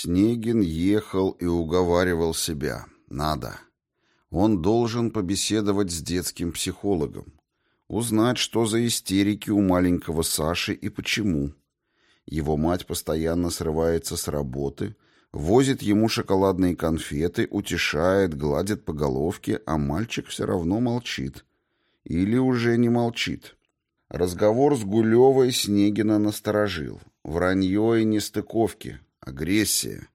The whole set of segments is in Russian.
Снегин ехал и уговаривал себя. Надо. Он должен побеседовать с детским психологом. Узнать, что за истерики у маленького Саши и почему. Его мать постоянно срывается с работы, возит ему шоколадные конфеты, утешает, гладит по головке, а мальчик все равно молчит. Или уже не молчит. Разговор с Гулевой Снегина насторожил. Вранье и нестыковки, агрессия.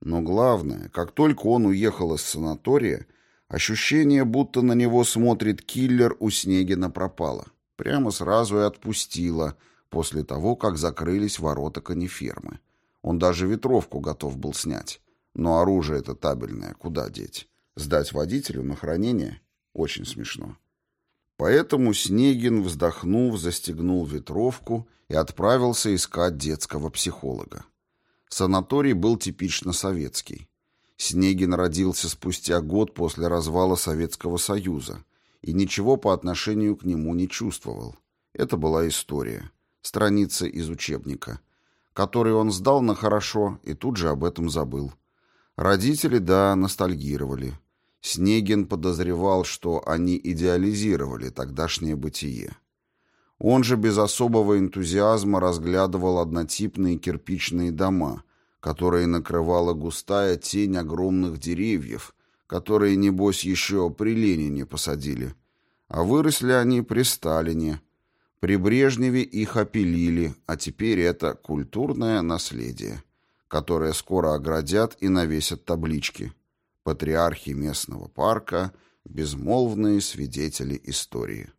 Но главное, как только он уехал из санатория, ощущение, будто на него смотрит киллер, у Снегина пропало. Прямо сразу и отпустило, после того, как закрылись ворота канифермы. Он даже ветровку готов был снять. Но оружие это табельное, куда деть? Сдать водителю на хранение? Очень смешно. Поэтому Снегин, вздохнув, застегнул ветровку и отправился искать детского психолога. Санаторий был типично советский. Снегин родился спустя год после развала Советского Союза и ничего по отношению к нему не чувствовал. Это была история, страница из учебника, который он сдал на хорошо и тут же об этом забыл. Родители, да, ностальгировали. Снегин подозревал, что они идеализировали тогдашнее бытие. Он же без особого энтузиазма разглядывал однотипные кирпичные дома, которые накрывала густая тень огромных деревьев, которые, небось, еще при Ленине посадили. А выросли они при Сталине. При Брежневе их опилили, а теперь это культурное наследие, которое скоро оградят и навесят таблички. Патриархи местного парка — безмолвные свидетели истории.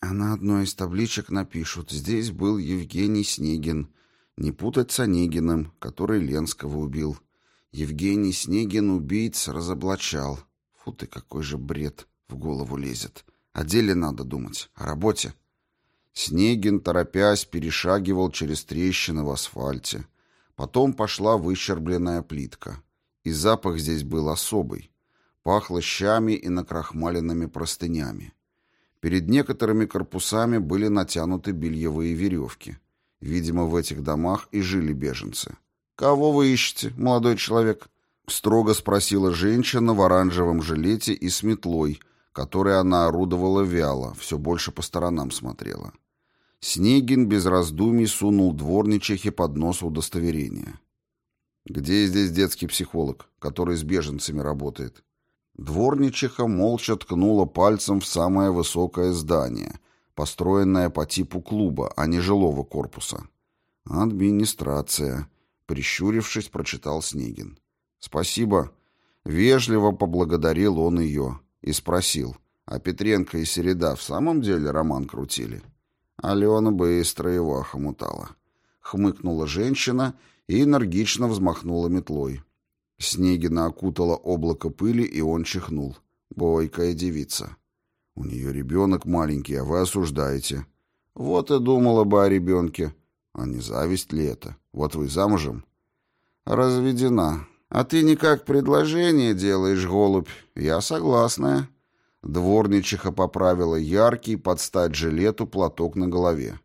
А на одной из табличек напишут «Здесь был Евгений Снегин». Не путать с Онегиным, который Ленского убил. Евгений Снегин убийц разоблачал. Фу ты, какой же бред в голову лезет. О деле надо думать, о работе. Снегин, торопясь, перешагивал через трещины в асфальте. Потом пошла выщербленная плитка. И запах здесь был особый. Пахло щами и накрахмаленными простынями. Перед некоторыми корпусами были натянуты бельевые веревки. Видимо, в этих домах и жили беженцы. «Кого вы ищете, молодой человек?» — строго спросила женщина в оранжевом жилете и с метлой, которой она орудовала вяло, все больше по сторонам смотрела. Снегин без раздумий сунул дворничихе под нос удостоверение. «Где здесь детский психолог, который с беженцами работает?» Дворничиха молча ткнула пальцем в самое высокое здание, построенное по типу клуба, а не жилого корпуса. «Администрация», — прищурившись, прочитал Снегин. «Спасибо». Вежливо поблагодарил он ее и спросил, а Петренко и Середа в самом деле роман крутили? Алена быстро его охомутала. Хмыкнула женщина и энергично взмахнула метлой. Снегина окутала облако пыли, и он чихнул. Бойкая девица. У нее ребенок маленький, а вы осуждаете. Вот и думала бы о ребенке. А не зависть ли это? Вот вы замужем? Разведена. А ты никак предложение делаешь, голубь. Я согласная. Дворничиха поправила яркий под стать жилету платок на голове.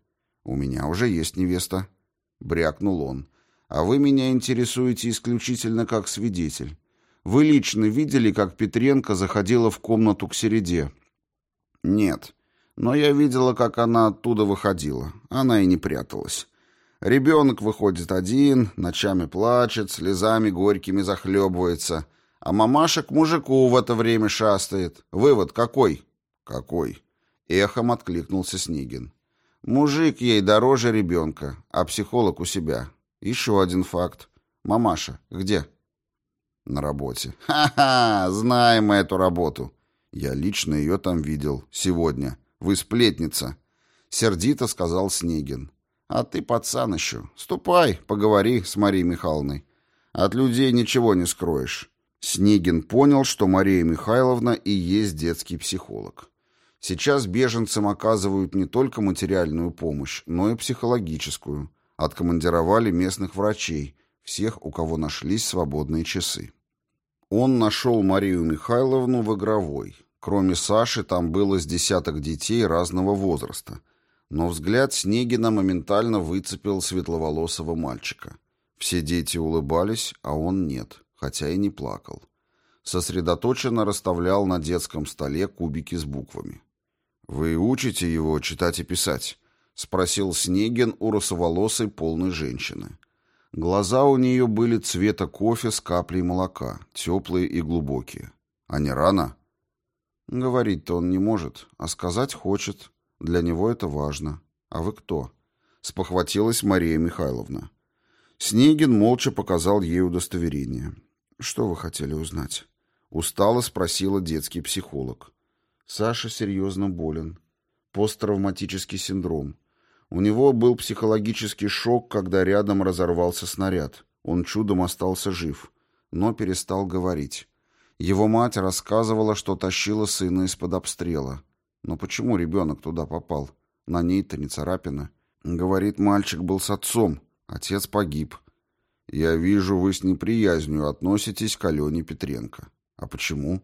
«У меня уже есть невеста», — брякнул он. «А вы меня интересуете исключительно как свидетель. Вы лично видели, как Петренко заходила в комнату к Середе?» «Нет. Но я видела, как она оттуда выходила. Она и не пряталась. Ребенок выходит один, ночами плачет, слезами горькими захлебывается, а мамаша к мужику в это время шастает. Вывод какой?» «Какой?» — эхом откликнулся Снегин. «Мужик ей дороже ребенка, а психолог у себя. Еще один факт. Мамаша где?» «На работе». «Ха-ха! Знаем мы эту работу. Я лично ее там видел. Сегодня. Вы сплетница. Сердито сказал Снегин. А ты пацан еще. Ступай, поговори с Марией Михайловной. От людей ничего не скроешь. Снегин понял, что Мария Михайловна и есть детский психолог. Сейчас беженцам оказывают не только материальную помощь, но и психологическую. Откомандировали местных врачей, всех, у кого нашлись свободные часы. Он нашел Марию Михайловну в игровой. Кроме Саши, там было с десяток детей разного возраста. Но взгляд Снегина моментально выцепил светловолосого мальчика. Все дети улыбались, а он нет, хотя и не плакал. Сосредоточенно расставлял на детском столе кубики с буквами. «Вы учите его читать и писать?» — спросил Снегин у русоволосой полной женщины. Глаза у нее были цвета кофе с каплей молока, теплые и глубокие. «А не рано?» Говорить-то он не может, а сказать хочет. Для него это важно. А вы кто? Спохватилась Мария Михайловна. Снегин молча показал ей удостоверение. Что вы хотели узнать? Устало спросила детский психолог. Саша серьезно болен. Посттравматический синдром. У него был психологический шок, когда рядом разорвался снаряд. Он чудом остался жив, но перестал говорить. Его мать рассказывала, что тащила сына из-под обстрела. Но почему ребенок туда попал? На ней-то не царапина. Говорит, мальчик был с отцом. Отец погиб. Я вижу, вы с неприязнью относитесь к Алене Петренко. А почему?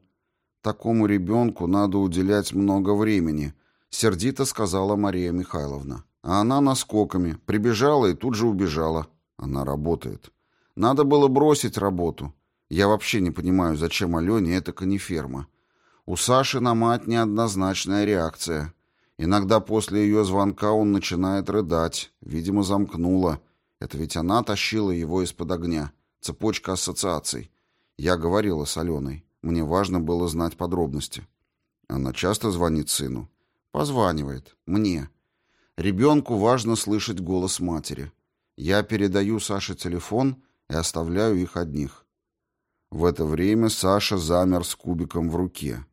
Такому ребенку надо уделять много времени, сердито сказала Мария Михайловна. А она наскоками. Прибежала и тут же убежала. Она работает. Надо было бросить работу. Я вообще не понимаю, зачем Алене эта каниферма. У Саши на мать неоднозначная реакция. Иногда после ее звонка он начинает рыдать. Видимо, замкнула. Это ведь она тащила его из-под огня. Цепочка ассоциаций. Я говорила с Аленой. Мне важно было знать подробности. Она часто звонит сыну. Позванивает. Мне. Ребенку важно слышать голос матери. Я передаю Саше телефон и оставляю их одних. В это время Саша замер с кубиком в руке.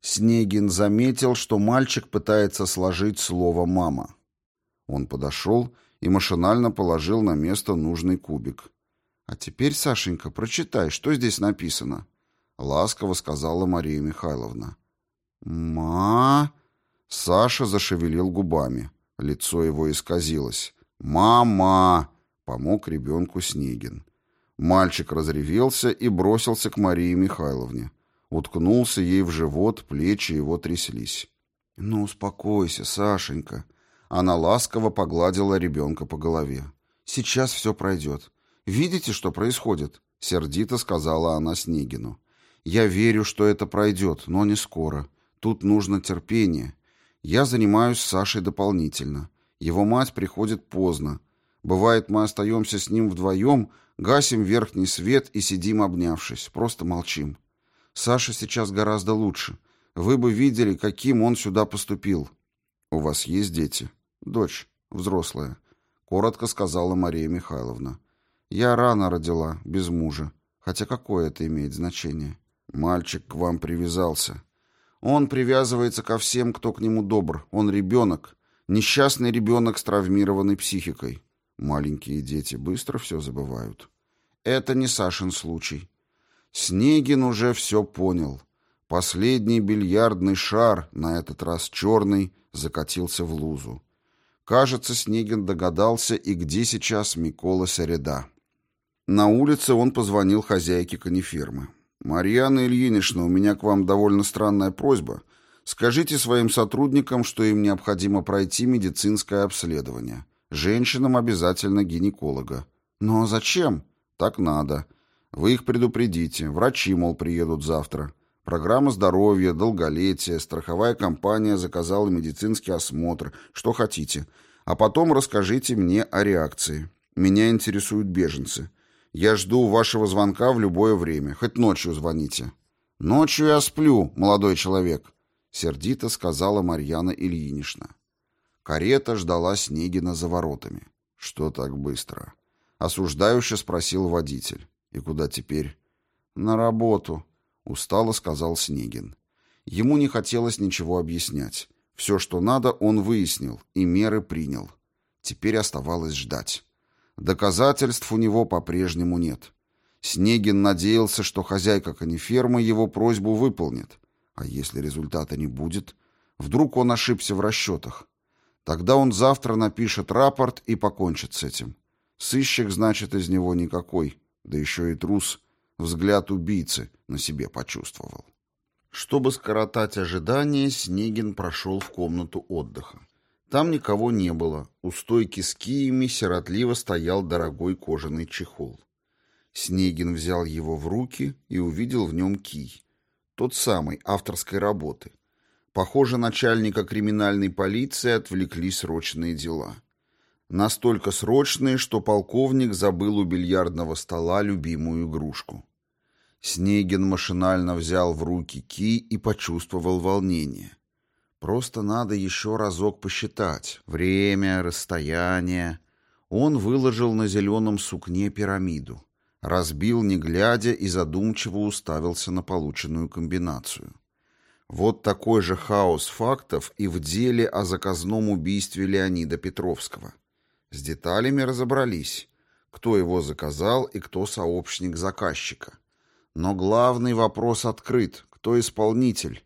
Снегин заметил, что мальчик пытается сложить слово «мама». Он подошел и машинально положил на место нужный кубик. «А теперь, Сашенька, прочитай, что здесь написано?» — ласково сказала Мария Михайловна. «Ма...» Саша зашевелил губами. Лицо его исказилось. «Мама!» — помог ребенку Снегин. Мальчик разревелся и бросился к Марии Михайловне. Уткнулся ей в живот, плечи его тряслись. «Ну, успокойся, Сашенька». Она ласково погладила ребенка по голове. «Сейчас все пройдет. Видите, что происходит?» Сердито сказала она Снегину. «Я верю, что это пройдет, но не скоро. Тут нужно терпение. Я занимаюсь Сашей дополнительно. Его мать приходит поздно. Бывает, мы остаемся с ним вдвоем, гасим верхний свет и сидим обнявшись, просто молчим. Саша сейчас гораздо лучше. Вы бы видели, каким он сюда поступил. У вас есть дети? Дочь, взрослая. Коротко сказала Мария Михайловна. Я рано родила, без мужа. Хотя какое это имеет значение? Мальчик к вам привязался. Он привязывается ко всем, кто к нему добр. Он ребенок. Несчастный ребенок с травмированной психикой. Маленькие дети быстро все забывают. Это не Сашин случай. Снегин уже все понял. Последний бильярдный шар, на этот раз черный, закатился в лузу. Кажется, Снегин догадался, и где сейчас Микола Середа. На улице он позвонил хозяйке канифермы. «Марьяна Ильинична, у меня к вам довольно странная просьба. Скажите своим сотрудникам, что им необходимо пройти медицинское обследование. Женщинам обязательно гинеколога». «Но зачем?» «Так надо. Вы их предупредите. Врачи, мол, приедут завтра. Программа здоровья, долголетие, страховая компания заказала медицинский осмотр, что хотите. А потом расскажите мне о реакции. Меня интересуют беженцы. Я жду вашего звонка в любое время, хоть ночью звоните». «Ночью я сплю, молодой человек», — сердито сказала Марьяна Ильинична. Карета ждала Снегина за воротами. «Что так быстро?» — осуждающе спросил водитель. «И куда теперь?» «На работу», — устало сказал Снегин. Ему не хотелось ничего объяснять. Все, что надо, он выяснил и меры принял. Теперь оставалось ждать. Доказательств у него по-прежнему нет. Снегин надеялся, что хозяйка канифермы его просьбу выполнит. А если результата не будет? Вдруг он ошибся в расчетах? Тогда он завтра напишет рапорт и покончит с этим. Сыщик, значит, из него никакой. Да еще и трус. Взгляд убийцы на себе почувствовал. Чтобы скоротать ожидания, Снегин прошел в комнату отдыха. Там никого не было. У стойки с киями сиротливо стоял дорогой кожаный чехол. Снегин взял его в руки и увидел в нем кий. Тот самый, авторской работы. Похоже, начальника криминальной полиции отвлекли срочные дела. Настолько срочные, что полковник забыл у бильярдного стола любимую игрушку. Снегин машинально взял в руки ки и почувствовал волнение. Просто надо еще разок посчитать. Время, расстояние. Он выложил на зеленом сукне пирамиду. Разбил, не глядя, и задумчиво уставился на полученную комбинацию. Вот такой же хаос фактов и в деле о заказном убийстве Леонида Петровского. С деталями разобрались, кто его заказал и кто сообщник заказчика. Но главный вопрос открыт. Кто исполнитель?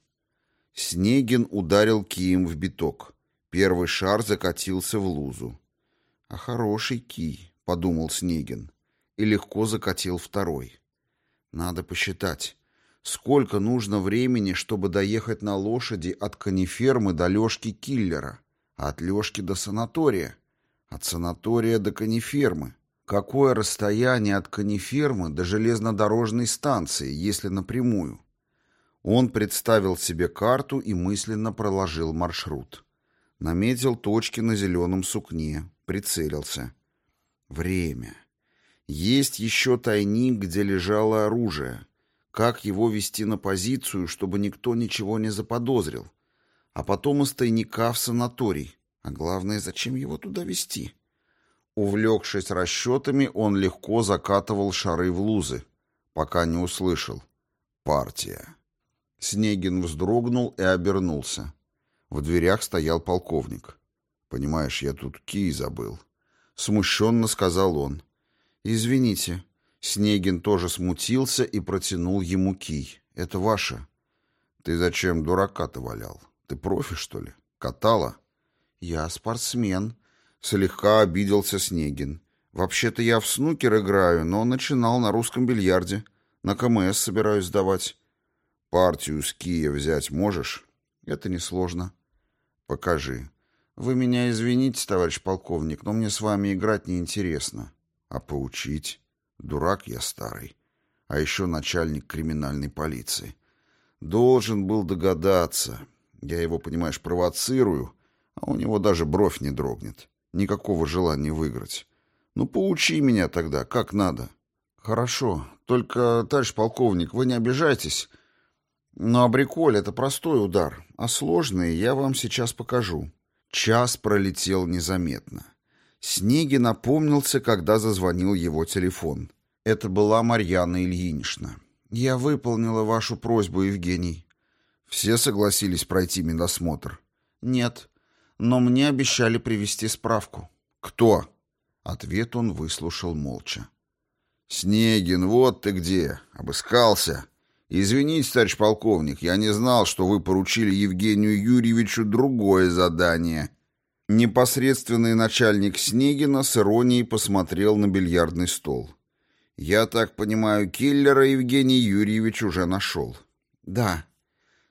Снегин ударил кием в биток. Первый шар закатился в лузу. «А хороший кий», — подумал Снегин, и легко закатил второй. «Надо посчитать, сколько нужно времени, чтобы доехать на лошади от канифермы до Лёшки Киллера, а от Лёшки до санатория». От санатория до канифермы. Какое расстояние от канифермы до железнодорожной станции, если напрямую? Он представил себе карту и мысленно проложил маршрут. Наметил точки на зеленом сукне, прицелился. Время. Есть еще тайник, где лежало оружие. Как его вести на позицию, чтобы никто ничего не заподозрил? А потом из тайника в санаторий. А главное, зачем его туда вести? Увлекшись расчетами, он легко закатывал шары в лузы, пока не услышал. «Партия». Снегин вздрогнул и обернулся. В дверях стоял полковник. «Понимаешь, я тут кий забыл». Смущенно сказал он. «Извините». Снегин тоже смутился и протянул ему кий. «Это ваше». «Ты зачем дурака-то валял? Ты профи, что ли? Катала?» «Я спортсмен», — слегка обиделся Снегин. «Вообще-то я в снукер играю, но начинал на русском бильярде. На КМС собираюсь сдавать». «Партию с Кия взять можешь?» «Это несложно». «Покажи». «Вы меня извините, товарищ полковник, но мне с вами играть неинтересно». «А поучить?» «Дурак я старый. А еще начальник криминальной полиции. Должен был догадаться. Я его, понимаешь, провоцирую» а у него даже бровь не дрогнет. Никакого желания выиграть. Ну, поучи меня тогда, как надо. Хорошо, только, товарищ полковник, вы не обижайтесь. Но абриколь — это простой удар, а сложный я вам сейчас покажу. Час пролетел незаметно. Снеги напомнился, когда зазвонил его телефон. Это была Марьяна Ильинична. «Я выполнила вашу просьбу, Евгений». Все согласились пройти медосмотр. «Нет но мне обещали привести справку. Кто? Ответ он выслушал молча. Снегин, вот ты где, обыскался. Извините, товарищ полковник, я не знал, что вы поручили Евгению Юрьевичу другое задание. Непосредственный начальник Снегина с иронией посмотрел на бильярдный стол. Я так понимаю, киллера Евгений Юрьевич уже нашел. Да.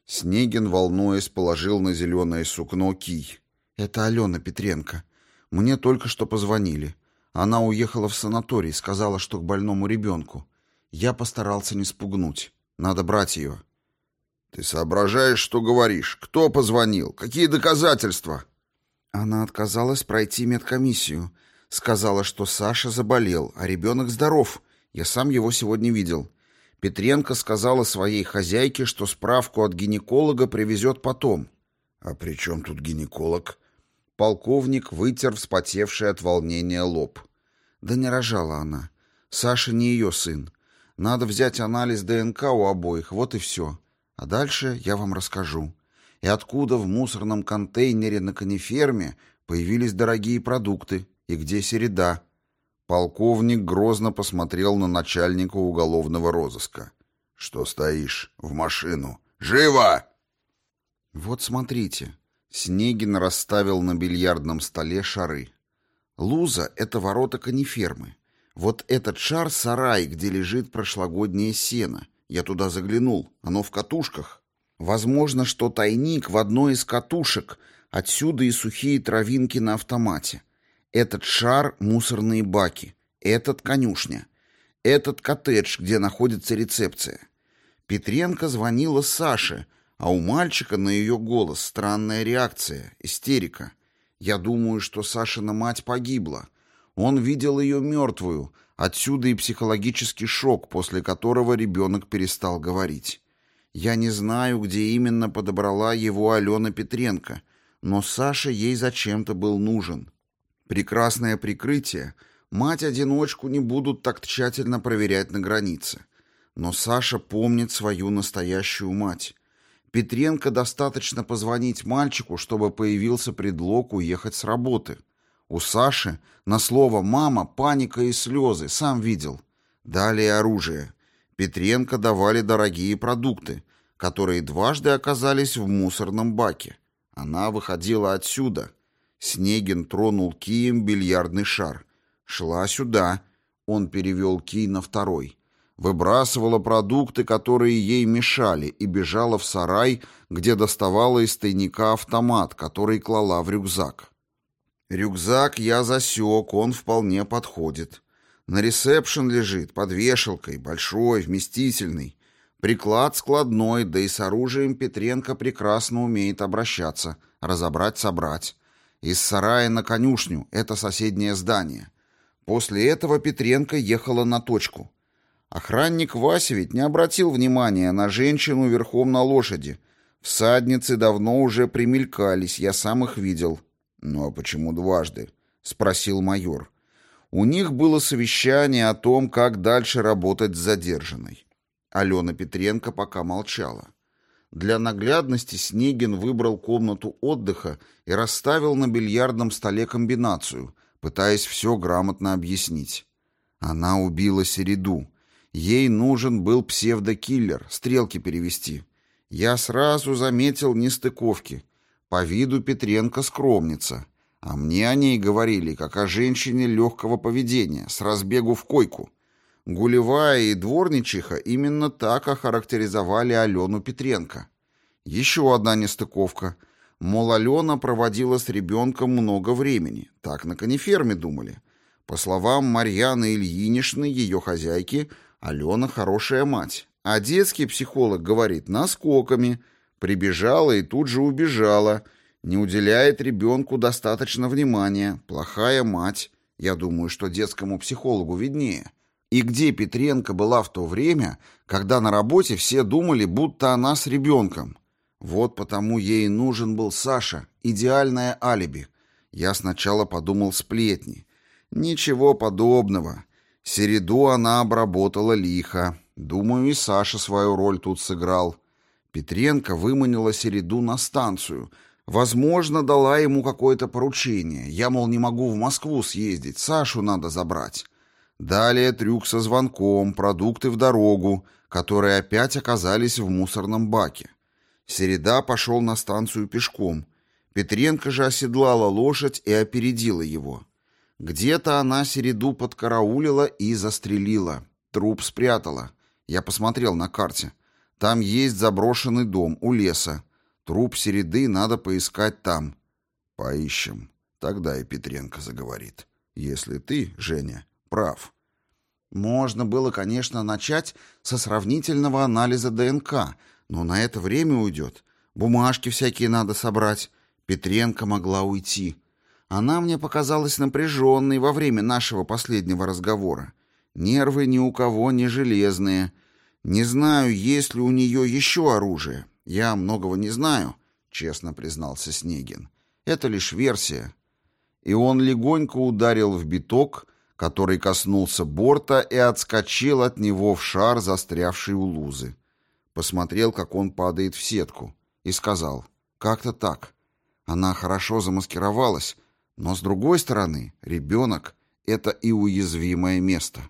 Снегин, волнуясь, положил на зеленое сукно кий. «Это Алена Петренко. Мне только что позвонили. Она уехала в санаторий, сказала, что к больному ребенку. Я постарался не спугнуть. Надо брать ее». «Ты соображаешь, что говоришь? Кто позвонил? Какие доказательства?» Она отказалась пройти медкомиссию. Сказала, что Саша заболел, а ребенок здоров. Я сам его сегодня видел. Петренко сказала своей хозяйке, что справку от гинеколога привезет потом. «А при чем тут гинеколог?» Полковник вытер вспотевший от волнения лоб. Да не рожала она. Саша не ее сын. Надо взять анализ ДНК у обоих, вот и все. А дальше я вам расскажу. И откуда в мусорном контейнере на каниферме появились дорогие продукты, и где середа. Полковник грозно посмотрел на начальника уголовного розыска. «Что стоишь? В машину! Живо!» «Вот смотрите, Снегин расставил на бильярдном столе шары. Луза — это ворота канифермы. Вот этот шар — сарай, где лежит прошлогоднее сено. Я туда заглянул. Оно в катушках. Возможно, что тайник в одной из катушек, Отсюда и сухие травинки на автомате. Этот шар — мусорные баки. Этот — конюшня. Этот — коттедж, где находится рецепция. Петренко звонила Саше, а у мальчика на ее голос странная реакция, истерика. Я думаю, что Сашина мать погибла. Он видел ее мертвую, отсюда и психологический шок, после которого ребенок перестал говорить. Я не знаю, где именно подобрала его Алена Петренко, но Саша ей зачем-то был нужен. Прекрасное прикрытие. Мать-одиночку не будут так тщательно проверять на границе. Но Саша помнит свою настоящую мать. Петренко достаточно позвонить мальчику, чтобы появился предлог уехать с работы. У Саши на слово «мама» паника и слезы, сам видел. Далее оружие. Петренко давали дорогие продукты, которые дважды оказались в мусорном баке. Она выходила отсюда. Снегин тронул кием бильярдный шар. Шла сюда. Он перевел кий на второй. Выбрасывала продукты, которые ей мешали, и бежала в сарай, где доставала из тайника автомат, который клала в рюкзак. Рюкзак я засек, он вполне подходит. На ресепшн лежит, под вешалкой, большой, вместительный. Приклад складной, да и с оружием Петренко прекрасно умеет обращаться, разобрать-собрать. Из сарая на конюшню, это соседнее здание. После этого Петренко ехала на точку. Охранник Вася ведь не обратил внимания на женщину верхом на лошади. Всадницы давно уже примелькались, я сам их видел. «Ну а почему дважды?» — спросил майор. У них было совещание о том, как дальше работать с задержанной. Алена Петренко пока молчала. Для наглядности Снегин выбрал комнату отдыха и расставил на бильярдном столе комбинацию, пытаясь все грамотно объяснить. Она убила Середу. Ей нужен был псевдокиллер, стрелки перевести. Я сразу заметил нестыковки. По виду Петренко скромница. А мне о ней говорили, как о женщине легкого поведения, с разбегу в койку. Гулевая и дворничиха именно так охарактеризовали Алену Петренко. Еще одна нестыковка. Мол, Алена проводила с ребенком много времени. Так на кониферме думали. По словам Марьяны Ильиничны, ее хозяйки, Алена хорошая мать. А детский психолог говорит наскоками. Прибежала и тут же убежала. Не уделяет ребенку достаточно внимания. Плохая мать. Я думаю, что детскому психологу виднее. И где Петренко была в то время, когда на работе все думали, будто она с ребенком? Вот потому ей нужен был Саша, идеальное алиби. Я сначала подумал сплетни. Ничего подобного. Середу она обработала лихо. Думаю, и Саша свою роль тут сыграл. Петренко выманила Середу на станцию. Возможно, дала ему какое-то поручение. Я, мол, не могу в Москву съездить, Сашу надо забрать. Далее трюк со звонком, продукты в дорогу, которые опять оказались в мусорном баке. Середа пошел на станцию пешком. Петренко же оседлала лошадь и опередила его. Где-то она Середу подкараулила и застрелила. Труп спрятала. Я посмотрел на карте. Там есть заброшенный дом у леса. Труп Середы надо поискать там. Поищем. Тогда и Петренко заговорит. Если ты, Женя, прав. Можно было, конечно, начать со сравнительного анализа ДНК, но на это время уйдет. Бумажки всякие надо собрать. Петренко могла уйти. Она мне показалась напряженной во время нашего последнего разговора. Нервы ни у кого не железные. Не знаю, есть ли у нее еще оружие. Я многого не знаю, честно признался Снегин. Это лишь версия. И он легонько ударил в биток, который коснулся борта и отскочил от него в шар, застрявший у лузы. Посмотрел, как он падает в сетку, и сказал, «Как-то так. Она хорошо замаскировалась, но, с другой стороны, ребенок — это и уязвимое место».